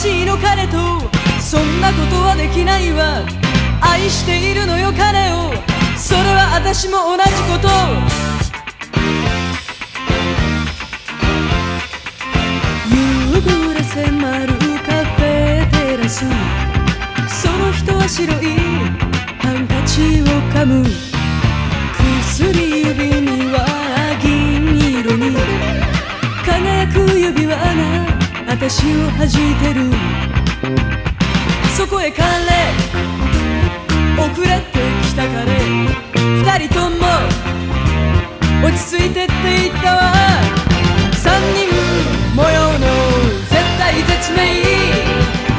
しいの彼と。そんなことはできないわ。愛しているのよ彼を。それは私も同じこと。夕暮れ迫るカフェテラス。その人は白い。ハンカチを噛む。薬指には銀色に。輝く指輪が私を弾いてる。そこへ彼遅れてきた彼。二人とも落ち着いてって言ったわ。三人模様の絶対絶命。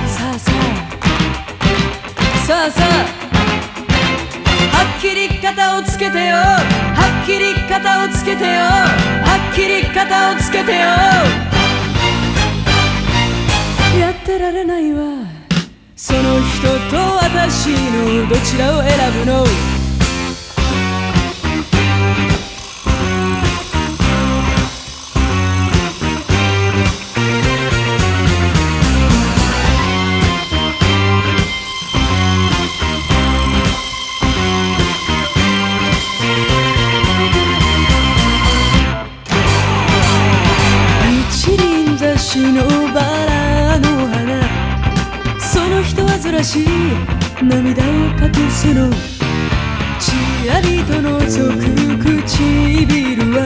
さあさあさあさあはっきり肩をつけてよ。はっきり肩をつけてよ。はっきり肩をつけてよ。られないわ。その人と私のどちらを選ぶの？一輪雑誌のしい涙を隠すのちらりと覗く唇は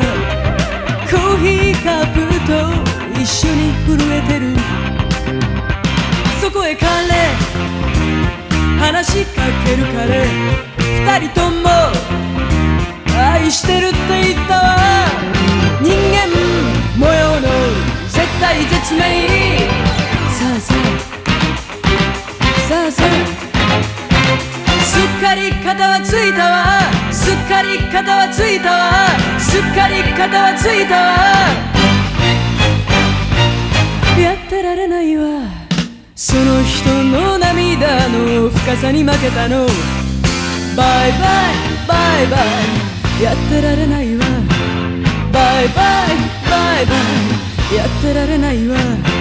コーヒーカップと一緒に震えてるそこへ彼話しかける彼二人とも愛してるって言ったわ人間模様の絶対絶命かり肩はついたわ。すっかり肩はついたわ。すっかり肩はついたわ。やってられないわ。その人の涙の深さに負けたの。バイバイバイバイ。やってられないわ。バイバイバイバイ。やってられないわ。